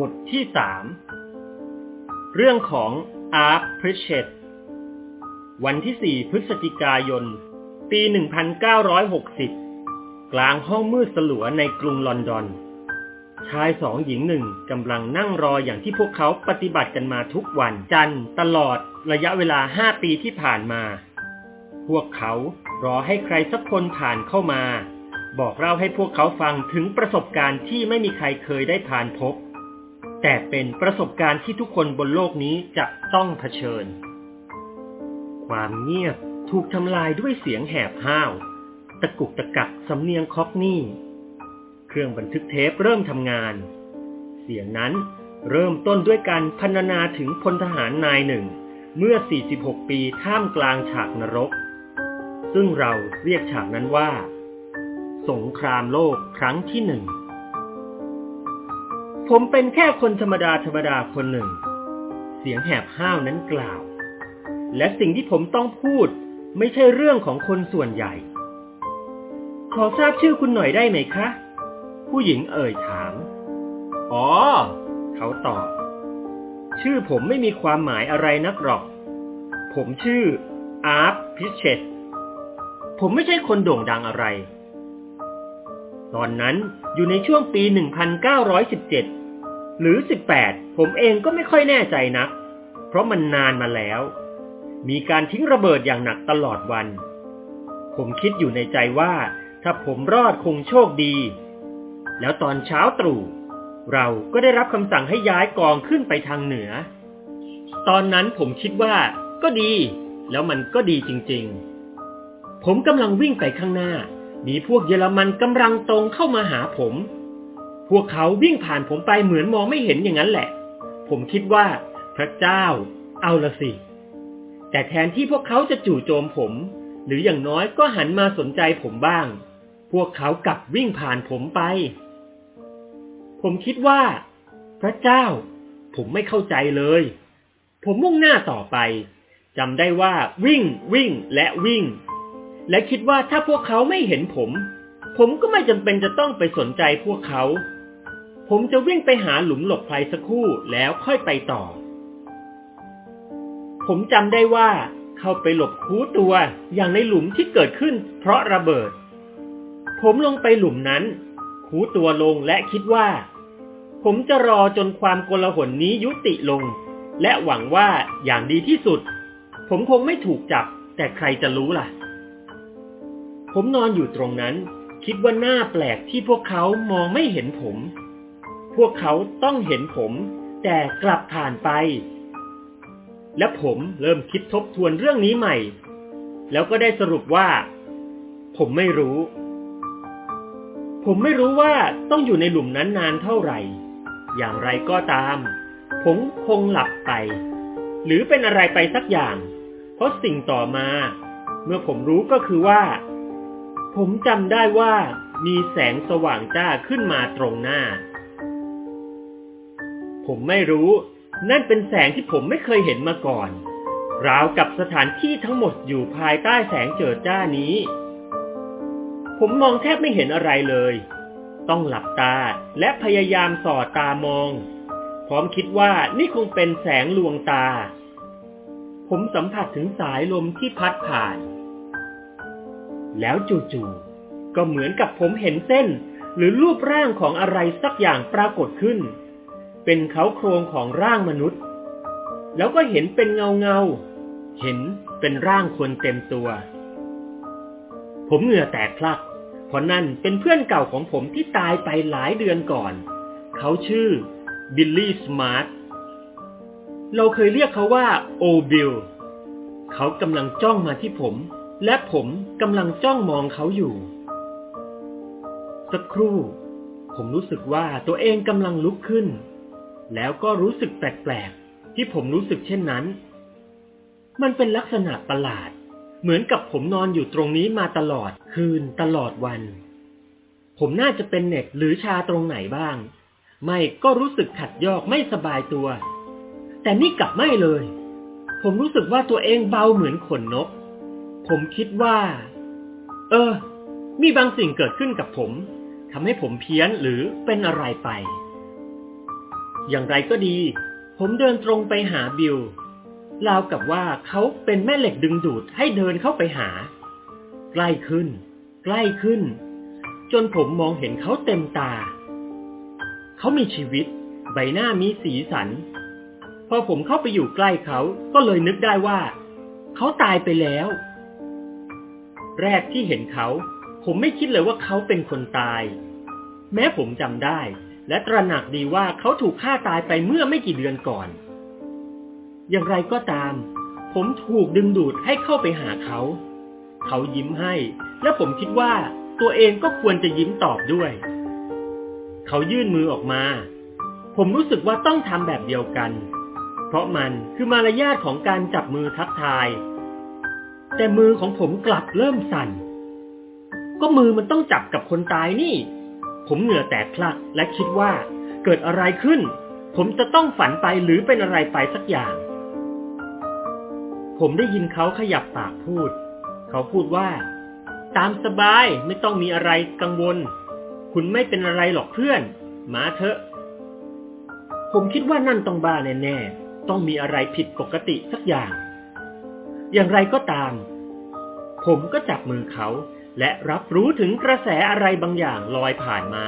บทที่สามเรื่องของอาร์ตพริชเชตวันที่ 4 พฤศจิกายน ปี 1960 กลางห้องมืดสลัวในกรุงลอนดอน ชายสองหญิงหนึ่งกำลังนั่งรออย่างที่พวกเขาปฏิบัติกันมาทุกวันจันทร์ตลอดระยะเวลาห้าปีที่ผ่านมา พวกเขารอให้ใครสักคนผ่านเข้ามา บอกเล่าให้พวกเขาฟังถึงประสบการณ์ที่ไม่มีใครเคยได้ผ่านพบ แต่เป็นประสบการณ์ที่ทุกคนบนโลกนี้จะต้องเผชิญ ความเงียบถูกทำลายด้วยเสียงแหบห้าว ตะกุกตะกักสำเนียงคอกนี่ เครื่องบันทึกเทปเริ่มทำงาน เสียงนั้นเริ่มต้นด้วยการพรรณนาถึงพลทหารนายหนึ่ง เมื่อ 46 ปีท่ามกลางฉากนรก ซึ่งเราเรียกฉากนั้นว่า สงครามโลกครั้งที่หนึ่ง ผมเป็นแค่คนธรรมดาธรรมดาคนหนึ่ง เสียงแหบห้าวนั้นกล่าว และสิ่งที่ผมต้องพูดไม่ใช่เรื่องของคนส่วนใหญ่ ขอทราบชื่อคุณหน่อยได้ไหมคะ ผู้หญิงเอ่ยถาม อ๋อ เขาตอบ ชื่อผมไม่มีความหมายอะไรนักหรอก ผมชื่ออาร์ตพิเชตผมไม่ใช่คนโด่งดังอะไร ตอนนั้น อยู่ในช่วงปี 1917 หรือ 18 ผมเองก็ไม่ค่อยแน่ใจนัก เพราะมันนานมาแล้ว มีการทิ้งระเบิดอย่างหนักตลอดวัน ผมคิดอยู่ในใจว่า ถ้าผมรอดคงโชคดี แล้วตอนเช้าตรู่ เราก็ได้รับคำสั่งให้ย้ายกองขึ้นไปทางเหนือ ตอนนั้นผมคิดว่าก็ดี แล้วมันก็ดีจริง ๆ ผมกำลังวิ่งไปข้างหน้า มีพวกเยอรมันกำลังตรงเข้ามาหาผม พวกเขาวิ่งผ่านผมไปเหมือนมองไม่เห็นอย่างนั้นแหละ ผมคิดว่า พระเจ้า เอาละสิ แต่แทนที่พวกเขาจะจู่โจมผม หรืออย่างน้อยก็หันมาสนใจผมบ้าง พวกเขากลับวิ่งผ่านผมไป ผมคิดว่า พระเจ้า ผมไม่เข้าใจเลย ผมมุ่งหน้าต่อไปจำได้ว่าวิ่งวิ่งและวิ่ง และคิดว่าถ้าพวกเขาไม่เห็นผม ผมก็ไม่จำเป็นจะต้องไปสนใจพวกเขา ผมจะวิ่งไปหาหลุมหลบภัยสักครู่แล้วค่อยไปต่อ ผมจำได้ว่า เข้าไปหลบคูตัวอย่างในหลุมที่เกิดขึ้น เพราะระเบิด ผมลงไปหลุมนั้น คูตัวลงและคิดว่า ผมจะรอจนความโกลาหลนี้ยุติลง และหวังว่าอย่างดีที่สุด ผมคงไม่ถูกจับ แต่ใครจะรู้ล่ะ ผมนอนอยู่ตรงนั้น คิดว่าหน้าแปลกที่พวกเขามองไม่เห็นผม พวกเขาต้องเห็นผม แต่กลับผ่านไป และผมเริ่มคิดทบทวนเรื่องนี้ใหม่ แล้วก็ได้สรุปว่า ผมไม่รู้ ผมไม่รู้ว่าต้องอยู่ในหลุมนั้นนานเท่าไหร่ อย่างไรก็ตาม ผมคงหลับไป หรือเป็นอะไรไปสักอย่าง เพราะสิ่งต่อมา เมื่อผมรู้ก็คือว่า ผมจำได้ว่ามีแสงสว่างจ้าขึ้นมาตรงหน้า ผมไม่รู้ นั่นเป็นแสงที่ผมไม่เคยเห็นมาก่อน ราวกับสถานที่ทั้งหมดอยู่ภายใต้แสงเจิดจ้านี้ ผมมองแทบไม่เห็นอะไรเลย ต้องหลับตาและพยายามสอดตามอง พร้อมคิดว่านี่คงเป็นแสงลวงตา ผมสัมผัสถึงสายลมที่พัดผ่าน แล้วจู่ๆก็เหมือนกับผมเห็นเส้น หรือรูปร่างของอะไรสักอย่างปรากฏขึ้น เป็นเค้าโครงของร่างมนุษย์ แล้วก็เห็นเป็นเงาเงาๆเห็นเป็นร่างคนเต็มตัว ผมเหงื่อแตกพลั่กเพราะนั่นเป็นเพื่อนเก่าของผมที่ตายไปหลายเดือนก่อน เขาชื่อบิลลี่สมาร์ทเราเคยเรียกเขาว่าโอบิลเขากำลังจ้องมาที่ผม และผมกำลังจ้องมองเขาอยู่ สักครู่ ผมรู้สึกว่าตัวเองกำลังลุกขึ้น แล้วก็รู้สึกแปลกๆ ที่ผมรู้สึกเช่นนั้น มันเป็นลักษณะประหลาด เหมือนกับผมนอนอยู่ตรงนี้มาตลอดคืนตลอดวัน ผมน่าจะเป็นเน็บหรือชาตรงไหนบ้าง ไม่ก็รู้สึกขัดยอกไม่สบายตัว แต่นี่กลับไม่เลย ผมรู้สึกว่าตัวเองเบาเหมือนขนนก ผมคิดว่า เออ มีบางสิ่งเกิดขึ้นกับผมทำให้ผมเพี้ยนหรือเป็นอะไรไป อย่างไรก็ดี ผมเดินตรงไปหาบิลราวกับว่าเขาเป็นแม่เหล็กดึงดูดให้เดินเข้าไปหา ใกล้ขึ้น ใกล้ขึ้น จนผมมองเห็นเขาเต็มตา เขามีชีวิต ใบหน้ามีสีสัน พอผมเข้าไปอยู่ใกล้เขาก็เลยนึกได้ว่า เขาตายไปแล้ว แรกที่เห็นเขา ผมไม่คิดเลยว่าเขาเป็นคนตาย แม้ผมจำได้ และตระหนักดีว่าเขาถูกฆ่าตายไปเมื่อไม่กี่เดือนก่อน อย่างไรก็ตาม ผมถูกดึงดูดให้เข้าไปหาเขา เขายิ้มให้ และผมคิดว่าตัวเองก็ควรจะยิ้มตอบด้วย เขายื่นมือออกมา ผมรู้สึกว่าต้องทำแบบเดียวกัน เพราะมันคือมารยาทของการจับมือทักทาย แต่มือของผมกลับเริ่มสั่น ก็มือมันต้องจับกับคนตายนี่ ผมเหงื่อแตกพลักและคิดว่า เกิดอะไรขึ้น ผมจะต้องฝันไปหรือเป็นอะไรไปสักอย่าง ผมได้ยินเขาขยับปากพูด เขาพูดว่า ตามสบายไม่ต้องมีอะไรกังวล คุณไม่เป็นอะไรหรอกเพื่อน มาเถอะ ผมคิดว่านั่นต้องบ้าแน่ๆต้องมีอะไรผิดปกติสักอย่าง อย่างไรก็ตาม ผมก็จับมือเขาและรับรู้ถึงกระแสอะไรบางอย่างลอยผ่านมา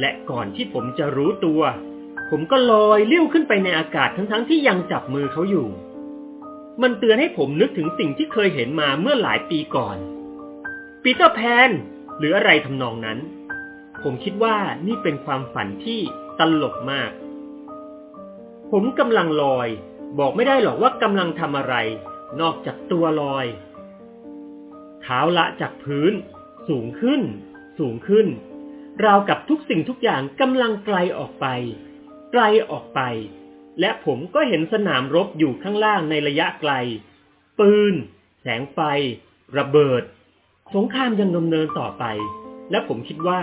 และก่อนที่ผมจะรู้ตัว ผมก็ลอยเลี้ยวขึ้นไปในอากาศทั้งๆทที่ยังจับมือเขาอยู่ มันเตือนให้ผมนึกถึงสิ่งที่เคยเห็นมาเมื่อหลายปีก่อนปีเตอร์แพนหรืออะไรทำนองนั้น ผมคิดว่านี่เป็นความฝันที่ตลกมาก ผมกำลังลอย บอกไม่ได้หรอกว่ากำลังทำอะไร นอกจากตัวลอยเท้าละจากพื้น สูงขึ้น สูงขึ้น ราวกับทุกสิ่งทุกอย่างกำลังไกลออกไป ไกลออกไป และผมก็เห็นสนามรบอยู่ข้างล่างในระยะไกล ปืน แสงไฟ ระเบิด สงครามยังดำเนินต่อไป และผมคิดว่า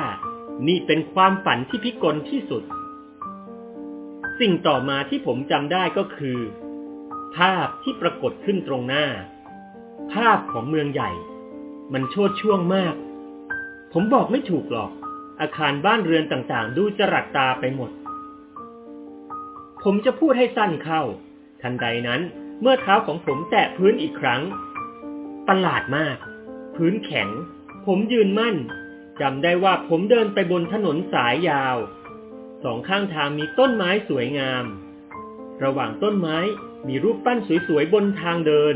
นี่เป็นความฝันที่พิกลที่สุด สิ่งต่อมาที่ผมจำได้ก็คือ ภาพที่ปรากฏขึ้นตรงหน้า ภาพของเมืองใหญ่ มันโชดช่วงมาก ผมบอกไม่ถูกหรอก อาคารบ้านเรือนต่างๆ ดูจรัสตาไปหมด ผมจะพูดให้สั้นเข้า ทันใดนั้นเมื่อเท้าของผมแตะพื้นอีกครั้ง ประหลาดมาก พื้นแข็ง ผมยืนมั่นจำได้ว่าผมเดินไปบนถนนสายยาว สองข้างทางมีต้นไม้สวยงาม ระหว่างต้นไม้ มีรูปปั้นสวยๆบนทางเดิน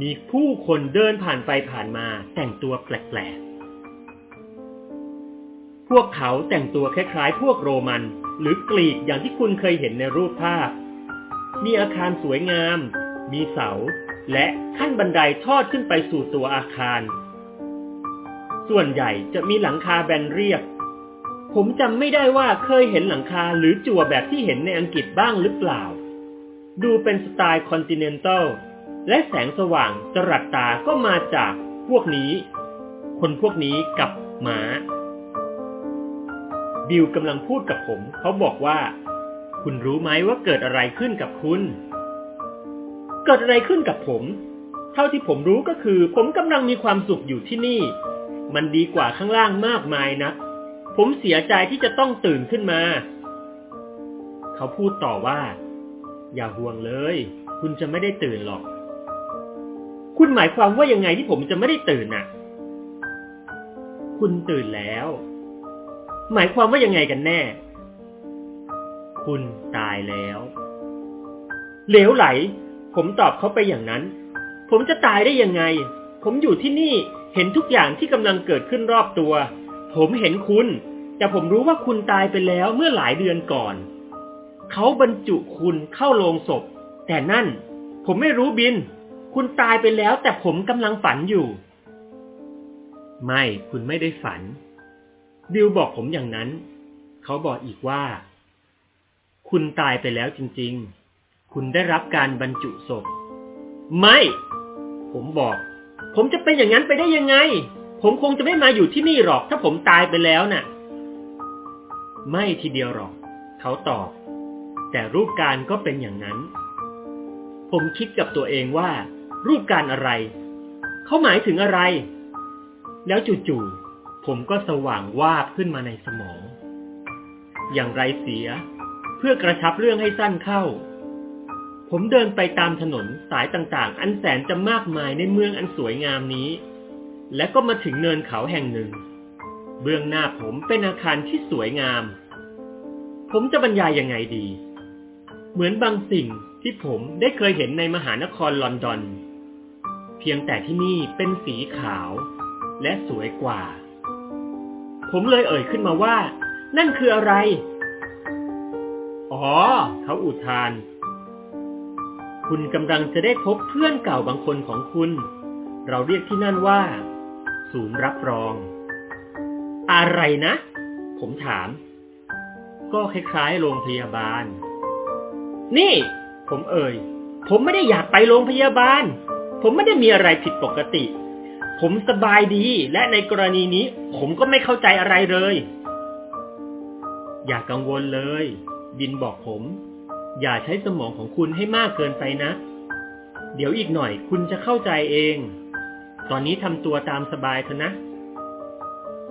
มีผู้คนเดินผ่านไปผ่านมาแต่งตัวแปลกๆ พวกเขาแต่งตัวคล้ายๆ พวกโรมัน หรือกรีกอย่างที่คุณเคยเห็นในรูปภาพ มีอาคารสวยงาม มีเสา และขั้นบันไดทอดขึ้นไปสู่ตัวอาคาร ส่วนใหญ่จะมีหลังคาแบนเรียบ ผมจำไม่ได้ว่าเคยเห็นหลังคาหรือจั่วแบบที่เห็นในอังกฤษบ้างหรือเปล่า ดูเป็นสไตล์คอนติเนนตัลและแสงสว่างจรัสตาก็มาจากพวกนี้ คนพวกนี้กับหมา บิลกำลังพูดกับผม เขาบอกว่า คุณรู้ไหมว่าเกิดอะไรขึ้นกับคุณ เกิดอะไรขึ้นกับผม เท่าที่ผมรู้ก็คือ ผมกำลังมีความสุขอยู่ที่นี่ มันดีกว่าข้างล่างมากมายนะผมเสียใจที่จะต้องตื่นขึ้นมา เขาพูดต่อว่า อย่าห่วงเลย คุณจะไม่ได้ตื่นหรอก คุณหมายความว่ายังไงที่ผมจะไม่ได้ตื่นน่ะ คุณตื่นแล้ว หมายความว่ายังไงกันแน่ คุณตายแล้ว เหลวไหล ผมตอบเขาไปอย่างนั้น ผมจะตายได้ยังไง ผมอยู่ที่นี่เห็นทุกอย่างที่กำลังเกิดขึ้นรอบตัว ผมเห็นคุณ แต่ผมรู้ว่าคุณตายไปแล้วเมื่อหลายเดือนก่อน เขาบรรจุคุณเข้าโลงศพ แต่นั่น ผมไม่รู้บิน คุณตายไปแล้วแต่ผมกำลังฝันอยู่ ไม่คุณไม่ได้ฝันบิลบอกผมอย่างนั้น เขาบอกอีกว่า คุณตายไปแล้วจริง ๆ คุณได้รับการบรรจุศพ ไม่ ผมบอก ผมจะเป็นอย่างนั้นไปได้ยังไง ผมคงจะไม่มาอยู่ที่นี่หรอก ถ้าผมตายไปแล้วน่ะ ไม่ทีเดียวหรอก เขาตอบ แต่รูปการก็เป็นอย่างนั้น ผมคิดกับตัวเองว่า รูปการอะไร เขาหมายถึงอะไร แล้วจู่ๆผมก็สว่างวาบขึ้นมาในสมอง อย่างไรเสีย เพื่อกระชับเรื่องให้สั้นเข้า ผมเดินไปตามถนนสายต่างๆ อันแสนจะมากมายในเมืองอันสวยงามนี้ และก็มาถึงเนินเขาแห่งหนึ่ง เบื้องหน้าผมเป็นอาคารที่สวยงามผมจะบรรยายยังไงดี เหมือนบางสิ่งที่ผมได้เคยเห็นในมหานครลอนดอน เพียงแต่ที่นี่เป็นสีขาวและสวยกว่า ผมเลยเอ่ยขึ้นมาว่า นั่นคืออะไร อ๋อ เขาอุทาน คุณกำลังจะได้พบเพื่อนเก่าบางคนของคุณ เราเรียกที่นั่นว่า ศูนย์รับรอง อะไรนะ ผมถาม ก็คล้ายๆโรงพยาบาล นี่ ผมเอ่ย ผมไม่ได้อยากไปโรงพยาบาล ผมไม่ได้มีอะไรผิดปกติ ผมสบายดีและในกรณีนี้ ผมก็ไม่เข้าใจอะไรเลย อย่ากกังวลเลย บินบอกผม อย่าใช้สมองของคุณให้มากเกินไปนะ เดี๋ยวอีกหน่อยคุณจะเข้าใจเอง ตอนนี้ทำตัวตามสบายเถอะนะ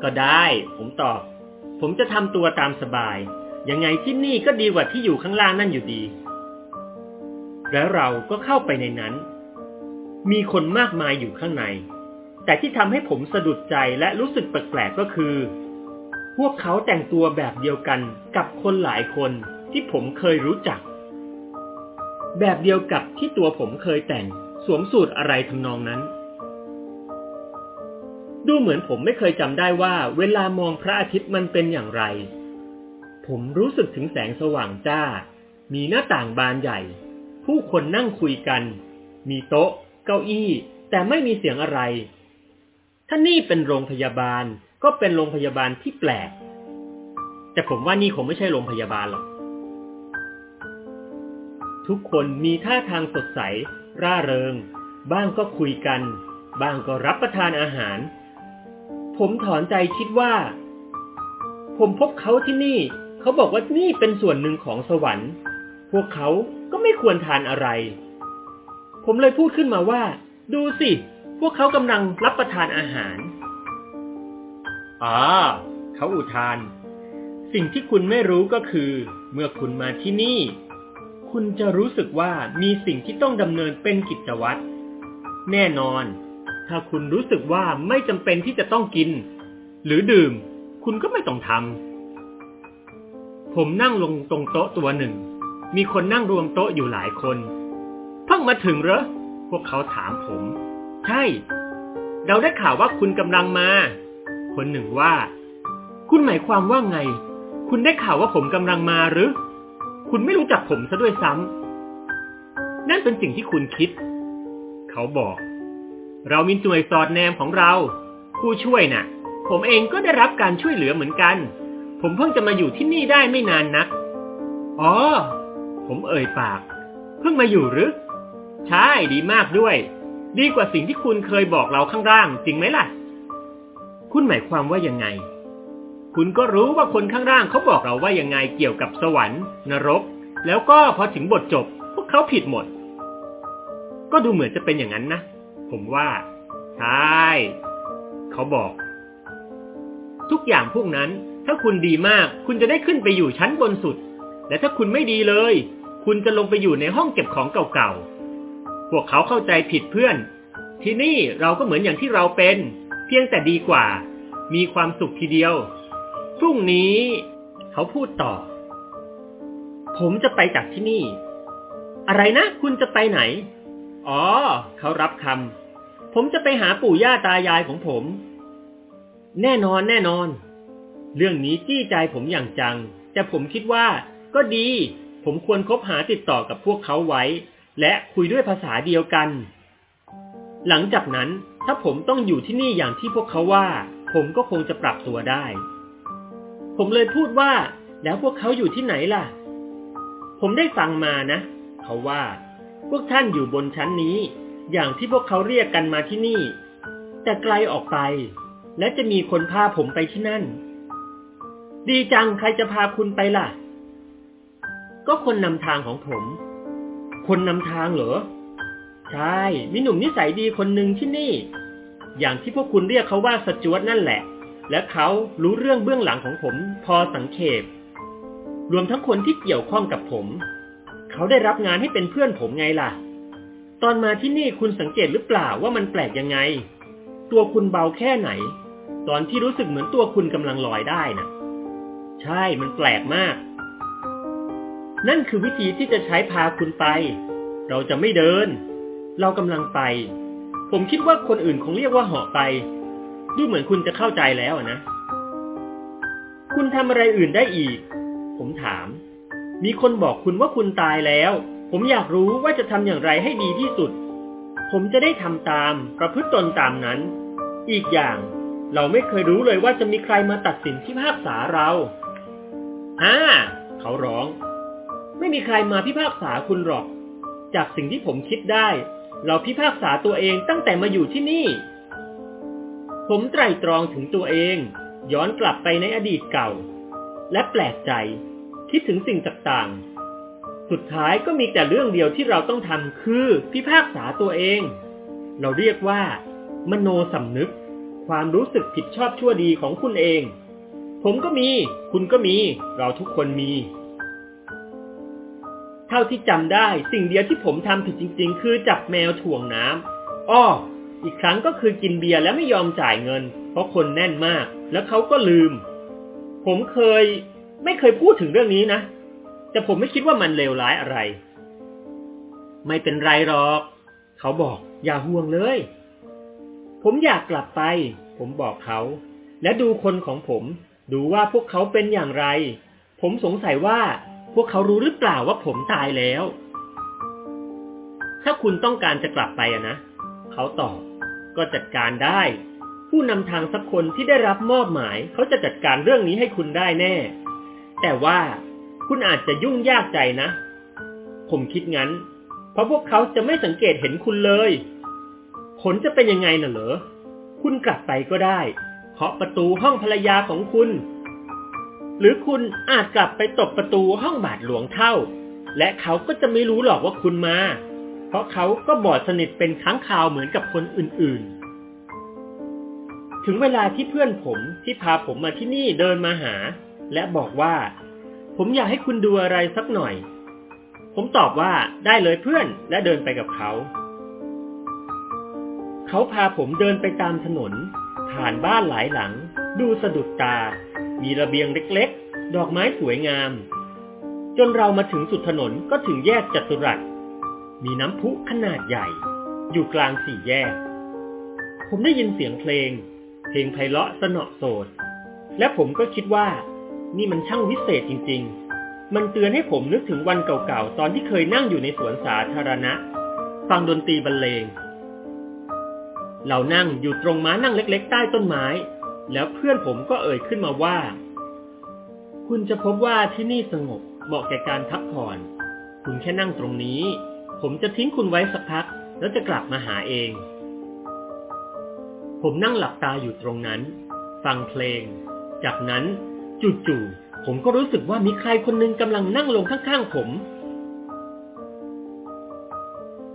ก็ได้ ผมตอบ ผมจะทำตัวตามสบายยังไงที่นี่ก็ดีกว่าที่อยู่ข้างล่างนั่นอยู่ดี แล้วเราก็เข้าไปในนั้น มีคนมากมายอยู่ข้างใน แต่ที่ทำให้ผมสะดุดใจและรู้สึกแปลกๆก็คือ พวกเขาแต่งตัวแบบเดียวกันกับคนหลายคนที่ผมเคยรู้จัก แบบเดียวกับที่ตัวผมเคยแต่งสวมสูตรอะไรทำนองนั้น ดูเหมือนผมไม่เคยจำได้ว่าเวลามองพระอาทิตย์มันเป็นอย่างไร ผมรู้สึกถึงแสงสว่างจ้า มีหน้าต่างบานใหญ่ ผู้คนนั่งคุยกัน มีโต๊ะ เก้าอี้ แต่ไม่มีเสียงอะไร ถ้านี่เป็นโรงพยาบาลก็เป็นโรงพยาบาลที่แปลก แต่ผมว่านี่คงไม่ใช่โรงพยาบาลหรอก ทุกคนมีท่าทางสดใส ร่าเริง บ้างก็คุยกัน บ้างก็รับประทานอาหาร ผมถอนใจคิดว่า ผมพบเขาที่นี่ เขาบอกว่านี่เป็นส่วนหนึ่งของสวรรค์ พวกเขา ไม่ควรทานอะไร ผมเลยพูดขึ้นมาว่า ดูสิ พวกเขากำลังรับประทานอาหารอ๋อเขาอุทาน สิ่งที่คุณไม่รู้ก็คือ เมื่อคุณมาที่นี่ คุณจะรู้สึกว่ามีสิ่งที่ต้องดำเนินเป็นกิจวัตร แน่นอน ถ้าคุณรู้สึกว่าไม่จำเป็นที่จะต้องกิน หรือดื่ม คุณก็ไม่ต้องทำผมนั่งลงตรงโต๊ะตัวหนึ่ง มีคนนั่งรวมโต๊ะอยู่หลายคน เพิ่งมาถึงเหรอ พวกเขาถามผม ใช่ เราได้ข่าวว่าคุณกำลังมา คนหนึ่งว่า คุณหมายความว่าไง คุณได้ข่าวว่าผมกำลังมาหรือ คุณไม่รู้จักผมซะด้วยซ้ำ นั่นเป็นสิ่งที่คุณคิด เขาบอก เรามีหน่วยสอดแนมของเรา ผู้ช่วยน่ะ ผมเองก็ได้รับการช่วยเหลือเหมือนกัน ผมเพิ่งจะมาอยู่ที่นี่ได้ไม่นานนัก อ๋อ ผมเอ่ยปาก เพิ่งมาอยู่หรือ ใช่ดีมากด้วย ดีกว่าสิ่งที่คุณเคยบอกเราข้างล่าง จริงไหมล่ะ คุณหมายความว่ายังไง คุณก็รู้ว่าคนข้างล่างเขาบอกเราว่ายังไงเกี่ยวกับสวรรค์ นรก แล้วก็พอถึงบทจบ พวกเขาผิดหมด ก็ดูเหมือนจะเป็นอย่างนั้นนะ ผมว่า ใช่ เขาบอก ทุกอย่างพวกนั้นถ้าคุณดีมาก คุณจะได้ขึ้นไปอยู่ชั้นบนสุด และถ้าคุณไม่ดีเลย คุณจะลงไปอยู่ในห้องเก็บของเก่าๆ พวกเขาเข้าใจผิดเพื่อน ที่นี่เราก็เหมือนอย่างที่เราเป็น เพียงแต่ดีกว่า มีความสุขทีเดียว พรุ่งนี้ เขาพูดต่อ ผมจะไปจากที่นี่ อะไรนะ คุณจะไปไหน อ๋อ เขารับคำ ผมจะไปหาปู่ย่าตายายของผม แน่นอนแน่นอน เรื่องนี้จี้ใจผมอย่างจัง แต่ผมคิดว่าก็ดี ผมควรคบหาติดต่อกับพวกเขาไว้ และคุยด้วยภาษาเดียวกัน หลังจากนั้นถ้าผมต้องอยู่ที่นี่อย่างที่พวกเขาว่า ผมก็คงจะปรับตัวได้ ผมเลยพูดว่า แล้วพวกเขาอยู่ที่ไหนล่ะ ผมได้ฟังมานะ เขาว่า พวกท่านอยู่บนชั้นนี้ อย่างที่พวกเขาเรียกกันมาที่นี่ แต่ไกลออกไป และจะมีคนพาผมไปที่นั่น ดีจังใครจะพาคุณไปล่ะ ก็คนนำทางของผม คนนำทางเหรอ ใช่ มีหนุ่มนิสัยดีคนหนึ่งที่นี่ อย่างที่พวกคุณเรียกเขาว่าสจวตนั่นแหละ และเขารู้เรื่องเบื้องหลังของผม พอสังเขปรวมทั้งคนที่เกี่ยวข้องกับผม เขาได้รับงานให้เป็นเพื่อนผมไงล่ะ ตอนมาที่นี่คุณสังเกตหรือเปล่าว่ามันแปลกยังไง ตัวคุณเบาแค่ไหน ตอนที่รู้สึกเหมือนตัวคุณกำลังลอยได้นะใช่ มันแปลกมาก นั่นคือวิธีที่จะใช้พาคุณไป เราจะไม่เดิน เรากำลังไป ผมคิดว่าคนอื่นคงเรียกว่าเหาะไป ดูเหมือนคุณจะเข้าใจแล้วนะ คุณทำอะไรอื่นได้อีก ผมถาม มีคนบอกคุณว่าคุณตายแล้ว ผมอยากรู้ว่าจะทำอย่างไรให้ดีที่สุด ผมจะได้ทำตาม ประพฤติตนตามนั้น อีกอย่าง เราไม่เคยรู้เลยว่าจะมีใครมาตัดสินพิพากษาเราฮ่าเขาร้อง ไม่มีใครมาพิพากษาคุณหรอก จากสิ่งที่ผมคิดได้ เราพิพากษาตัวเองตั้งแต่มาอยู่ที่นี่ ผมไตร่ตรองถึงตัวเอง ย้อนกลับไปในอดีตเก่า และแปลกใจ คิดถึงสิ่งต่างๆ สุดท้ายก็มีแต่เรื่องเดียวที่เราต้องทำคือพิพากษาตัวเอง เราเรียกว่า มโนสำนึก ความรู้สึกผิดชอบชั่วดีของคุณเอง ผมก็มี คุณก็มี เราทุกคนมี เท่าที่จำได้ สิ่งเดียวที่ผมทำผิดจริง ๆ คือจับแมวถ่วงน้ำอ้อ อีกครั้งก็คือกินเบียร์แล้วไม่ยอมจ่ายเงิน เพราะคนแน่นมาก แล้วเขาก็ลืม ผมเคยไม่เคยพูดถึงเรื่องนี้นะ แต่ผมไม่คิดว่ามันเลวร้ายอะไร ไม่เป็นไรหรอก เขาบอกอย่าห่วงเลย ผมอยากกลับไป ผมบอกเขา และดูคนของผม ดูว่าพวกเขาเป็นอย่างไร ผมสงสัยว่า วกเขารู้หรือเปล่าว่าผมตายแล้ว ถ้าคุณต้องการจะกลับไปอะนะ เขาตอบ ก็จัดการได้ ผู้นำทางสักคนที่ได้รับมอบหมาย เขาจะจัดการเรื่องนี้ให้คุณได้แน่ แต่ว่าคุณอาจจะยุ่งยากใจนะ ผมคิดงั้น เพราะพวกเขาจะไม่สังเกตเห็นคุณเลย ผลจะเป็นยังไงน่ะเหรอ คุณกลับไปก็ได้เคาะประตูห้องภรรยาของคุณ หรือคุณอาจกลับไปตบประตูห้องบาทหลวงเท่า และเขาก็จะไม่รู้หรอกว่าคุณมา เพราะเขาก็บอดสนิทเป็นค้างคาวเหมือนกับคนอื่นๆ ถึงเวลาที่เพื่อนผมที่พาผมมาที่นี่เดินมาหา และบอกว่า ผมอยากให้คุณดูอะไรสักหน่อย ผมตอบว่าได้เลยเพื่อนและเดินไปกับเขา เขาพาผมเดินไปตามถนน ผ่านบ้านหลายหลัง ดูสะดุดตา มีระเบียงเล็กๆ ดอกไม้สวยงาม จนเรามาถึงสุดถนนก็ถึงแยกจัตุรัส มีน้ำพุขนาดใหญ่ อยู่กลางสี่แยก ผมได้ยินเสียงเพลง เพลงไพเราะสนอโสด และผมก็คิดว่า นี่มันช่างวิเศษจริง ๆ มันเตือนให้ผมนึกถึงวันเก่าๆ ตอนที่เคยนั่งอยู่ในสวนสาธารณะ ฟังดนตรีบรรเลงเรานั่งอยู่ตรงม้านั่งเล็ก ๆ ใต้ต้นไม้ แล้วเพื่อนผมก็เอ่ยขึ้นมาว่า คุณจะพบว่าที่นี่สงบเหมาะแก่การพักผ่อน คุณแค่นั่งตรงนี้ ผมจะทิ้งคุณไว้สักพัก แล้วจะกลับมาหาเอง ผมนั่งหลับตาอยู่ตรงนั้น ฟังเพลง จากนั้นจู่ๆผมก็รู้สึกว่ามีใครคนหนึ่งกำลังนั่งลงข้างๆผม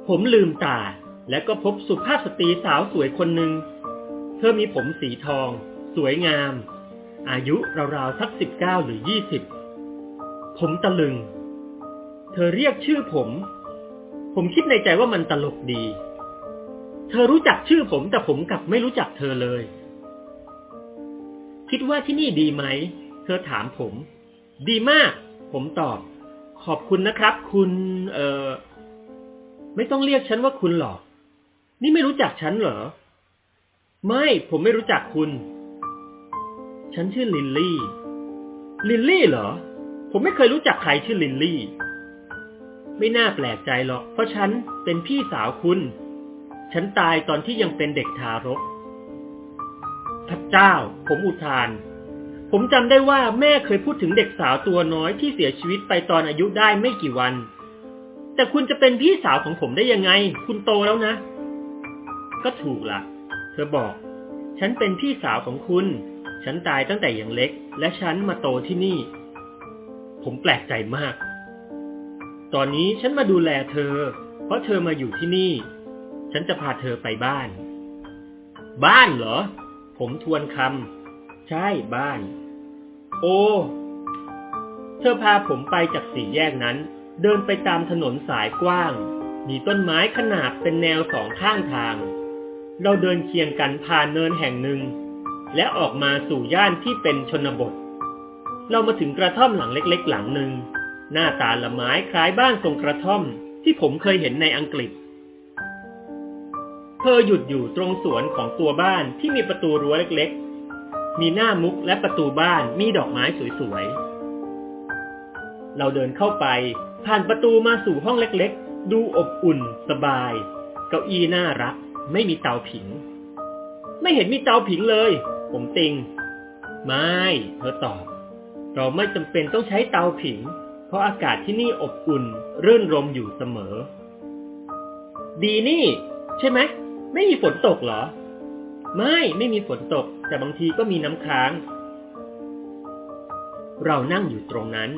ผมลืมตาและก็พบสุภาพสตรีสาวสวยคนหนึ่ง เธอมีผมสีทอง สวยงาม อายุราวๆสักสิบเก้าหรือยี่สิบผมตะลึง เธอเรียกชื่อผม ผมคิดในใจว่ามันตลกดี เธอรู้จักชื่อผมแต่ผมกลับไม่รู้จักเธอเลย คิดว่าที่นี่ดีไหม เธอถามผม ดีมาก ผมตอบ ขอบคุณนะครับ คุณ เอ่อ ไม่ต้องเรียกฉันว่าคุณหรอก นี่ไม่รู้จักฉันเหรอ ไม่ ผมไม่รู้จักคุณ ฉันชื่อลินลี่ ลินลี่เหรอ ผมไม่เคยรู้จักใครชื่อลินลี่ ไม่น่าแปลกใจหรอก เพราะฉันเป็นพี่สาวคุณ ฉันตายตอนที่ยังเป็นเด็กทารก พระเจ้า ผมอุทาน ผมจำได้ว่าแม่เคยพูดถึงเด็กสาวตัวน้อยที่เสียชีวิตไปตอนอายุได้ไม่กี่วัน แต่คุณจะเป็นพี่สาวของผมได้ยังไง คุณโตแล้วนะ ก็ถูกละเธอบอก ฉันเป็นพี่สาวของคุณ ฉันตายตั้งแต่ยังเล็ก และฉันมาโตที่นี่ ผมแปลกใจมาก ตอนนี้ฉันมาดูแลเธอ เพราะเธอมาอยู่ที่นี่ ฉันจะพาเธอไปบ้าน บ้านเหรอ ผมทวนคำใช่บ้าน โอ้เธอพาผมไปจากสี่แยกนั้น เดินไปตามถนนสายกว้าง มีต้นไม้ขนาดเป็นแนวสองข้างทาง เราเดินเคียงกันผ่านเนินแห่งหนึ่ง และออกมาสู่ย่านที่เป็นชนบท เรามาถึงกระท่อมหลังเล็กๆ หลังหนึ่ง หน้าตาละไม้คล้ายบ้านทรงกระท่อมที่ผมเคยเห็นในอังกฤษ เธอหยุดอยู่ตรงสวนของตัวบ้านที่มีประตูรั้วเล็กๆ มีหน้ามุกและประตูบ้านมีดอกไม้สวยๆ เราเดินเข้าไปผ่านประตูมาสู่ห้องเล็กๆ ดูอบอุ่น สบาย เก้าอี้น่ารัก ไม่มีเตาผิง ไม่เห็นมีเตาผิงเลย ผมติง ไม่ เธอตอบ เราไม่จำเป็นต้องใช้เตาผิง เพราะอากาศที่นี่อบอุ่น รื่นรมอยู่เสมอ ดีนี่ ใช่ไหม ไม่มีฝนตกเหรอ ไม่ ไม่มีฝนตก แต่บางทีก็มีน้ำค้าง เรานั่งอยู่ตรงนั้น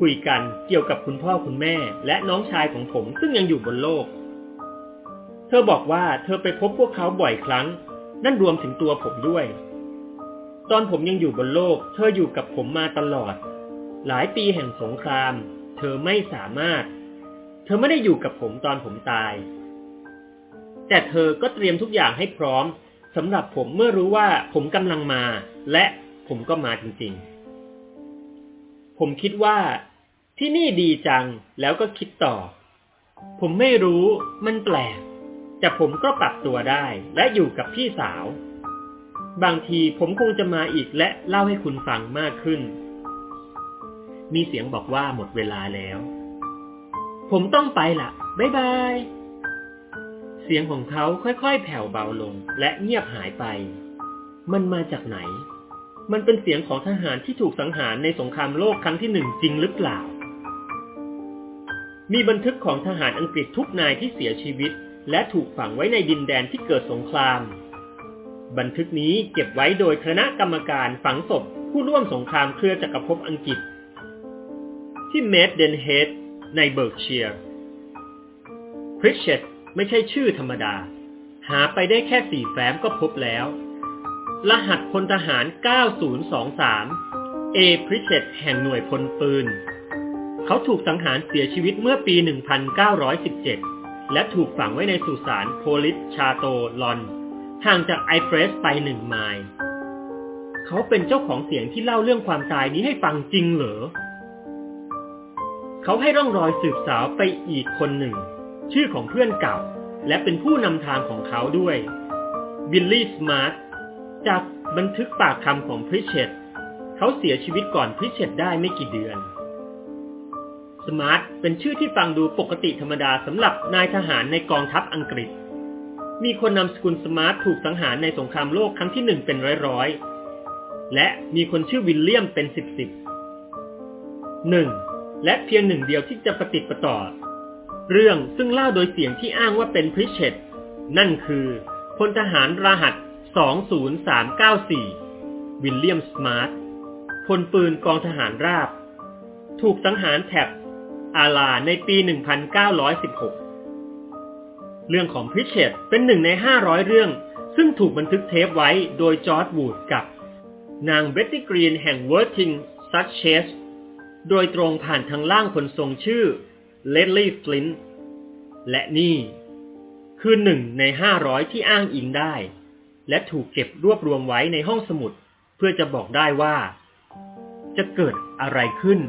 คุยกันเกี่ยวกับคุณพ่อคุณแม่ และน้องชายของผมซึ่งยังอยู่บนโลก เธอบอกว่าเธอไปพบพวกเขาบ่อยครั้ง นั่นรวมถึงตัวผมด้วย ตอนผมยังอยู่บนโลก เธออยู่กับผมมาตลอด หลายปีแห่งสงคราม เธอไม่สามารถ เธอไม่ได้อยู่กับผมตอนผมตาย แต่เธอก็เตรียมทุกอย่างให้พร้อมสำหรับผมเมื่อรู้ว่าผมกำลังมา และผมก็มาจริงๆ ผมคิดว่า ที่นี่ดีจังแล้วก็คิดต่อ ผมไม่รู้มันแปลก แต่ผมก็ปรับตัวได้และอยู่กับพี่สาว บางทีผมคงจะมาอีกและเล่าให้คุณฟังมากขึ้น มีเสียงบอกว่าหมดเวลาแล้ว ผมต้องไปละบ๊ายบาย เสียงของเขาค่อยๆ แผ่วเบาลงและเงียบหายไป มันมาจากไหน มันเป็นเสียงของทหารที่ถูกสังหารในสงครามโลกครั้งที่หนึ่งจริงหรือเปล่า มีบันทึกของทหารอังกฤษทุกนายที่เสียชีวิต และถูกฝังไว้ในดินแดนที่เกิดสงคราม บันทึกนี้เก็บไว้โดยคณะกรรมการฝังศพผู้ร่วมสงครามเครือจักรภพอังกฤษ ที่เมดเดนเฮดในเบิร์กเชียร์พริชเชตไม่ใช่ชื่อธรรมดา หาไปได้แค่สี่แฟ้มก็พบแล้ว รหัสพลทหาร 9023 เอพริชเชตแห่งหน่วยพลปืน เขาถูกสังหารเสียชีวิตเมื่อปี 1917 และถูกฝังไว้ในสุสานโพลิสชาโตลอน ห่างจากไอเฟรสไปหนึ่งไมล์เขาเป็นเจ้าของเสียงที่เล่าเรื่องความตายนี้ให้ฟังจริงเหรอ เขาให้ร่องรอยสืบสาวไปอีกคนหนึ่ง ชื่อของเพื่อนเก่า และเป็นผู้นำทางของเขาด้วยบิลลี่สมาร์ทจากบันทึกปากคำของพริเชตเขาเสียชีวิตก่อนพริเชตได้ไม่กี่เดือนสมาร์ทเป็นชื่อที่ฟังดูปกติธรรมดาสำหรับนายทหารในกองทัพอังกฤษ มีคนนามสกุลสมาร์ทถูกสังหารในสงครามโลกครั้งที่หนึ่งเป็นร้อยๆ และมีคนชื่อวิลเลียมเป็นสิบสิบหนึ่งและเพียงหนึ่งเดียวที่จะปะติดปะต่อ เรื่องซึ่งเล่าโดยเสียงที่อ้างว่าเป็นพริเชตนั่นคือพลทหารรหัส 20394 วิลเลียมสมาร์ทพลปืนกองทหารราบ ถูกสังหารแถบอาลาในปี 1916 เรื่องของพริชเชตเป็นหนึ่งใน 500 เรื่อง ซึ่งถูกบันทึกเทปไว้โดยจอร์จวูดกับ นางเบตตี้กรีนแห่งเวิร์ททิงซัสเซกส์โดยตรงผ่านทางร่างคนทรงชื่อเลสลี่ฟลินต์และนี่คือหนึ่งใน 500 ที่อ้างอิงได้ และถูกเก็บรวบรวมไว้ในห้องสมุด เพื่อจะบอกได้ว่า จะเกิดอะไรขึ้น